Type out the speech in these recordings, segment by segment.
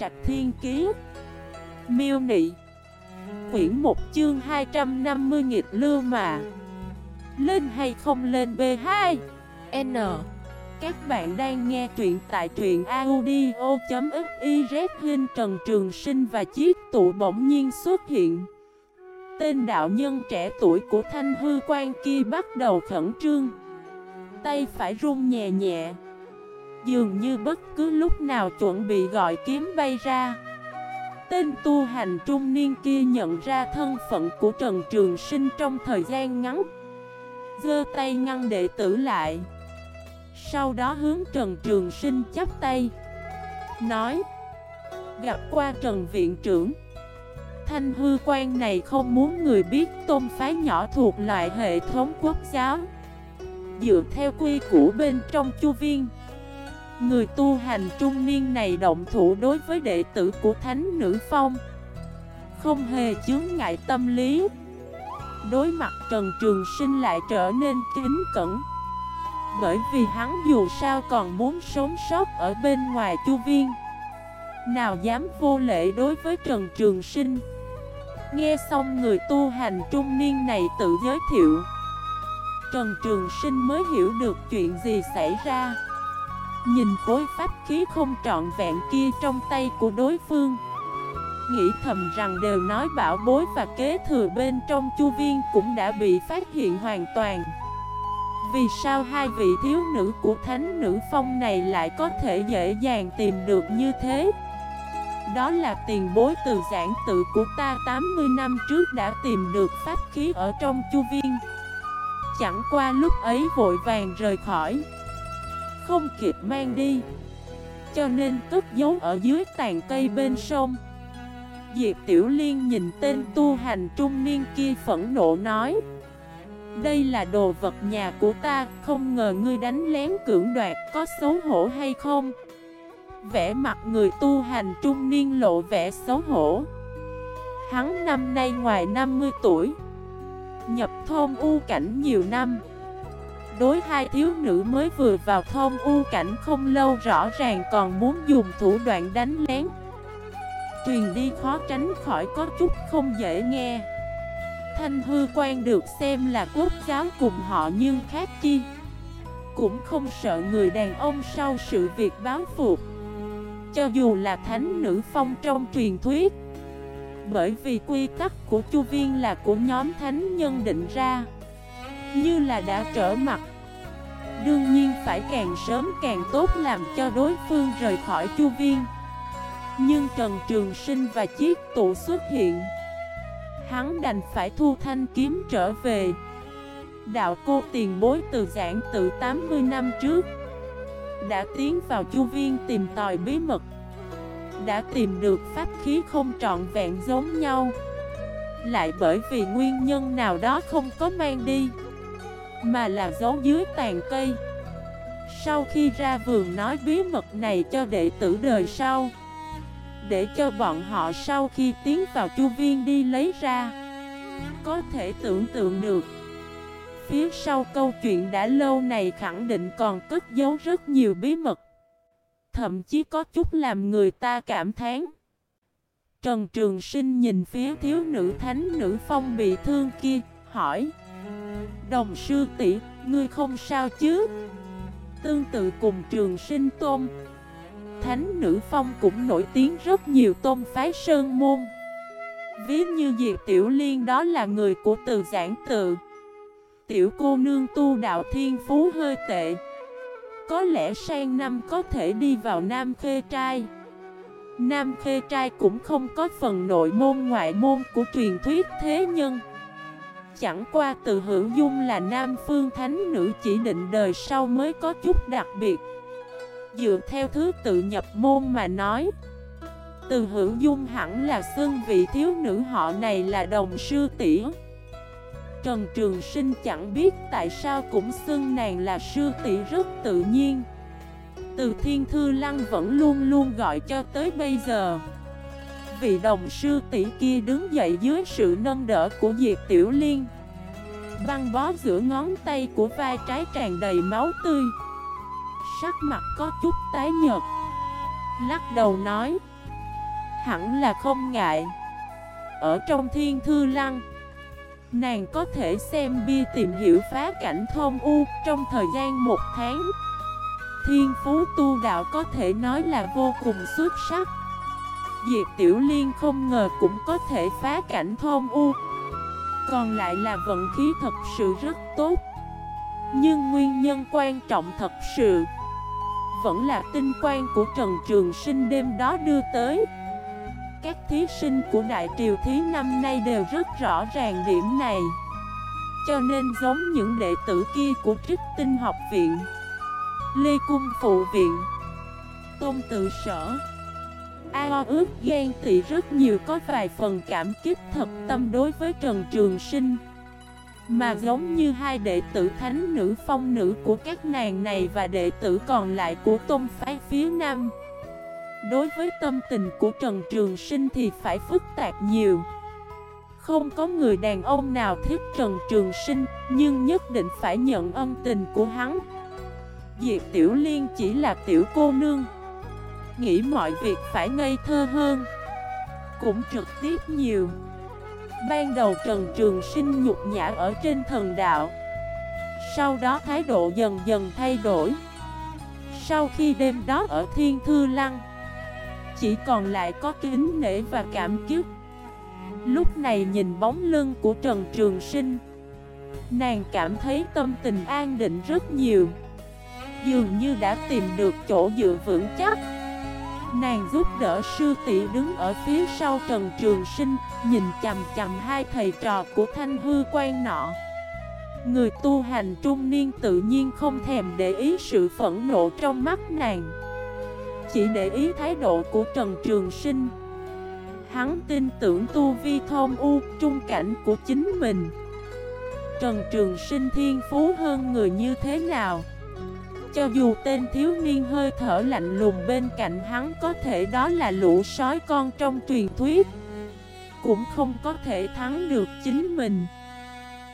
Trạch Thiên Kiế Miêu Nị. Quyển 1 chương 250 nghịch lưu mà. Lên hay không lên B2 N. Các bạn đang nghe truyện tại truyện audio.xyz Hình Trần Trường Sinh và chiếc tụ bỗng nhiên xuất hiện. Tên đạo nhân trẻ tuổi của Thanh Hư Quan kia bắt đầu khẩn trương. Tay phải run nhẹ nhẹ. Dường như bất cứ lúc nào chuẩn bị gọi kiếm bay ra. Tên tu hành trung niên kia nhận ra thân phận của Trần Trường Sinh trong thời gian ngắn. Dơ tay ngăn đệ tử lại. Sau đó hướng Trần Trường Sinh chắp tay. Nói, Gặp qua Trần Viện Trưởng. Thanh hư quan này không muốn người biết tôn phái nhỏ thuộc loại hệ thống quốc giáo. Dựa theo quy củ bên trong chu viên Người tu hành trung niên này động thủ đối với đệ tử của Thánh Nữ Phong. Không hề chướng ngại tâm lý. Đối mặt Trần Trường Sinh lại trở nên kính cẩn. Bởi vì hắn dù sao còn muốn sống sót ở bên ngoài chu viên. Nào dám vô lễ đối với Trần Trường Sinh. Nghe xong người tu hành trung niên này tự giới thiệu. Trần Trường Sinh mới hiểu được chuyện gì xảy ra. Nhìn khối pháp khí không trọn vẹn kia trong tay của đối phương. Nghĩ thầm rằng đều nói bảo bối và kế thừa bên trong chu viên cũng đã bị phát hiện hoàn toàn. Vì sao hai vị thiếu nữ của thánh nữ phong này lại có thể dễ dàng tìm được như thế? Đó là tiền bối từ giảng tự của ta 80 năm trước đã tìm được pháp khí ở trong chu viên. Chẳng qua lúc ấy vội vàng rời khỏi không kịp mang đi. Cho nên cất giấu ở dưới tàn cây bên sông. Diệp Tiểu Liên nhìn tên tu hành trung niên kia phẫn nộ nói, Đây là đồ vật nhà của ta, Không ngờ ngươi đánh lén cưỡng đoạt Có xấu hổ hay không? Vẽ mặt người tu hành trung niên lộ vẻ xấu hổ. Hắn năm nay ngoài 50 tuổi, Nhập thôn u cảnh nhiều năm đối hai thiếu nữ mới vừa vào thôn u cảnh không lâu rõ ràng còn muốn dùng thủ đoạn đánh lén. Truyền đi khó tránh khỏi có chút không dễ nghe. Thanh hư quan được xem là quốc giáo cùng họ nhưng khác chi? Cũng không sợ người đàn ông sau sự việc báo phục. Cho dù là thánh nữ phong trong truyền thuyết, Bởi vì quy tắc của chu viên là của nhóm thánh nhân định ra như là đã trở mặt. Đương nhiên phải càng sớm càng tốt làm cho đối phương rời khỏi chu viên. Nhưng Trần Trường Sinh và chiếc tụ xuất hiện. Hắn đành phải thu thanh kiếm trở về. Đạo cô tiền bối từ giảng từ 80 năm trước, Đã tiến vào chu viên tìm tòi bí mật, Đã tìm được pháp khí không trọn vẹn giống nhau. Lại bởi vì nguyên nhân nào đó không có mang đi mà là giấu dưới tàn cây. Sau khi ra vườn nói bí mật này cho đệ tử đời sau Để cho bọn họ sau khi tiến vào chu viên đi lấy ra Có thể tưởng tượng được. Phía sau câu chuyện đã lâu này khẳng định còn cất giấu rất nhiều bí mật. Thậm chí có chút làm người ta cảm thán. Trần Trường Sinh nhìn phía thiếu nữ thánh nữ phong bị thương kia, hỏi Đồng sư tỷ, ngươi không sao chứ? Tương tự cùng trường sinh tôn. Thánh nữ phong cũng nổi tiếng rất nhiều tôn phái sơn môn. Ví như Diệp Tiểu Liên đó là người của từ giảng tự. Tiểu cô nương tu đạo thiên phú hơi tệ. Có lẽ sang năm có thể đi vào Nam Khê Trai. Nam Khê Trai cũng không có phần nội môn ngoại môn của truyền thuyết thế nhân. Chẳng qua từ hữu dung là nam phương thánh nữ chỉ định đời sau mới có chút đặc biệt. Dựa theo thứ tự nhập môn mà nói, Từ hữu dung hẳn là xương vị thiếu nữ họ này là đồng sư tỷ. Trần Trường Sinh chẳng biết tại sao cũng xưng nàng là sư tỷ rất tự nhiên. Từ Thiên Thư Lăng vẫn luôn luôn gọi cho tới bây giờ. Vị đồng sư tỷ kia đứng dậy dưới sự nâng đỡ của Diệp Tiểu Liên. Băng bó giữa ngón tay của vai trái tràn đầy máu tươi. Sắc mặt có chút tái nhợt. Lắc đầu nói, hẳn là không ngại. Ở trong thiên thư lăng, Nàng có thể xem bia tìm hiểu phá cảnh thôn u trong thời gian một tháng. Thiên phú tu đạo có thể nói là vô cùng xuất sắc. Diệp Tiểu Liên không ngờ cũng có thể phá cảnh thôn u. Còn lại là vận khí thật sự rất tốt. Nhưng nguyên nhân quan trọng thật sự Vẫn là tinh quan của Trần Trường Sinh đêm đó đưa tới. Các thí sinh của Đại Triều Thí năm nay đều rất rõ ràng điểm này. Cho nên giống những đệ tử kia của Trích Tinh Học Viện, Lê Cung Phụ Viện, Tôn Tự Sở A ước ghen tị rất nhiều, có vài phần cảm kích thật tâm đối với Trần Trường Sinh. Mà giống như hai đệ tử thánh nữ, phong nữ của các nàng này và đệ tử còn lại của tôn phái phía Nam. Đối với tâm tình của Trần Trường Sinh thì phải phức tạp nhiều. Không có người đàn ông nào thích Trần Trường Sinh, Nhưng nhất định phải nhận ân tình của hắn. Diệp Tiểu Liên chỉ là tiểu cô nương Nghĩ mọi việc phải ngây thơ hơn. Cũng trực tiếp nhiều. Ban đầu Trần Trường Sinh nhục nhã ở trên thần đạo. Sau đó thái độ dần dần thay đổi. Sau khi đêm đó ở Thiên Thư Lăng, Chỉ còn lại có kính nể và cảm kiếp Lúc này nhìn bóng lưng của Trần Trường Sinh, Nàng cảm thấy tâm tình an định rất nhiều. Dường như đã tìm được chỗ dựa vững chắc. Nàng giúp đỡ sư tỷ đứng ở phía sau Trần Trường Sinh, Nhìn chầm chầm hai thầy trò của Thanh Hư quan nọ. Người tu hành trung niên tự nhiên không thèm để ý sự phẫn nộ trong mắt nàng, Chỉ để ý thái độ của Trần Trường Sinh. Hắn tin tưởng tu vi thông u, trung cảnh của chính mình. Trần Trường Sinh thiên phú hơn người như thế nào? Cho dù tên thiếu niên hơi thở lạnh lùng bên cạnh hắn có thể đó là lũ sói con trong truyền thuyết, Cũng không có thể thắng được chính mình.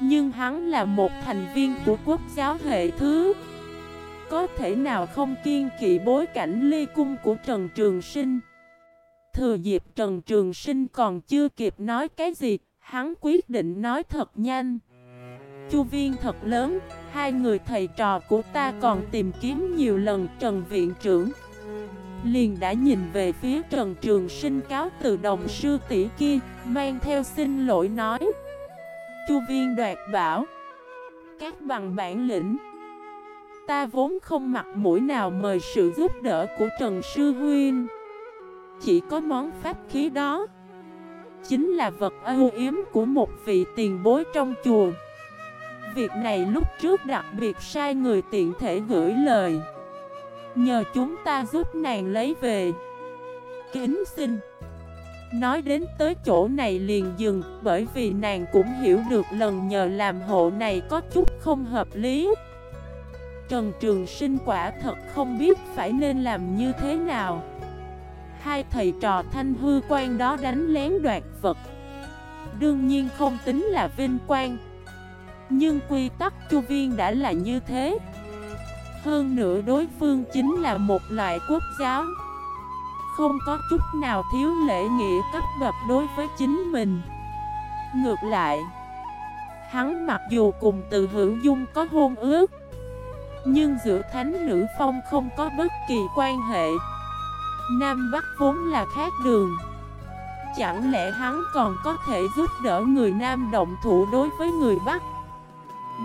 Nhưng hắn là một thành viên của quốc giáo hệ thứ. Có thể nào không kiên kỵ bối cảnh ly cung của Trần Trường Sinh? Thừa dịp Trần Trường Sinh còn chưa kịp nói cái gì, Hắn quyết định nói thật nhanh. Chu viên thật lớn Hai người thầy trò của ta còn tìm kiếm nhiều lần Trần Viện trưởng. Liền đã nhìn về phía Trần Trường Sinh cáo từ đồng sư tỷ kia, Mang theo xin lỗi nói. Chu viên đoạt bảo, Các bằng bản lĩnh, Ta vốn không mặc mũi nào mời sự giúp đỡ của Trần Sư Huyên Chỉ có món pháp khí đó, Chính là vật ưu yếm của một vị tiền bối trong chùa. Việc này lúc trước đặc biệt sai người tiện thể gửi lời. Nhờ chúng ta giúp nàng lấy về. Kính xin. Nói đến tới chỗ này liền dừng, Bởi vì nàng cũng hiểu được lần nhờ làm hộ này có chút không hợp lý. Trần Trường Sinh quả thật không biết phải nên làm như thế nào. Hai thầy trò thanh hư quan đó đánh lén đoạt vật. Đương nhiên không tính là vinh quang nhưng quy tắc chu viên đã là như thế. Hơn nữa đối phương chính là một loại quốc giáo. Không có chút nào thiếu lễ nghĩa cấp bậc đối với chính mình. Ngược lại, Hắn mặc dù cùng từ hữu dung có hôn ước, Nhưng giữa thánh nữ phong không có bất kỳ quan hệ. Nam Bắc vốn là khác đường. Chẳng lẽ hắn còn có thể giúp đỡ người Nam động thủ đối với người Bắc?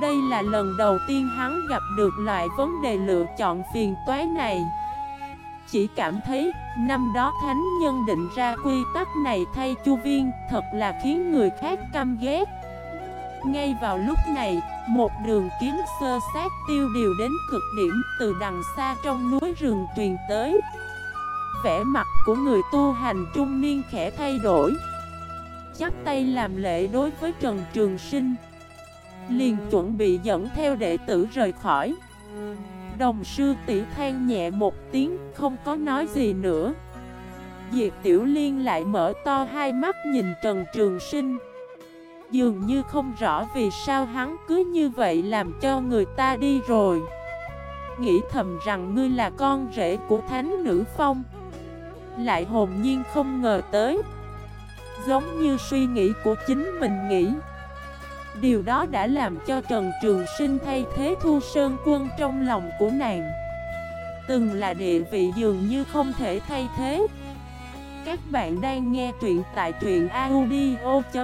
Đây là lần đầu tiên hắn gặp được loại vấn đề lựa chọn phiền toái này. Chỉ cảm thấy năm đó thánh nhân định ra quy tắc này thay chu viên Thật là khiến người khác căm ghét. Ngay vào lúc này, một đường kiếm sơ sát tiêu điều đến cực điểm từ đằng xa trong núi rừng truyền tới. Vẻ mặt của người tu hành trung niên khẽ thay đổi. Chắp tay làm lễ đối với Trần Trường Sinh. Liền chuẩn bị dẫn theo đệ tử rời khỏi. Đồng sư tỷ than nhẹ một tiếng, Không có nói gì nữa. Diệp Tiểu Liên lại mở to hai mắt nhìn Trần Trường Sinh. Dường như không rõ vì sao hắn cứ như vậy làm cho người ta đi rồi. Nghĩ thầm rằng ngươi là con rể của Thánh Nữ Phong. Lại hồn nhiên không ngờ tới. Giống như suy nghĩ của chính mình nghĩ. Điều đó đã làm cho Trần Trường Sinh thay thế Thu Sơn Quân trong lòng của nàng. Từng là địa vị dường như không thể thay thế. Các bạn đang nghe truyện tại truyện audio.fif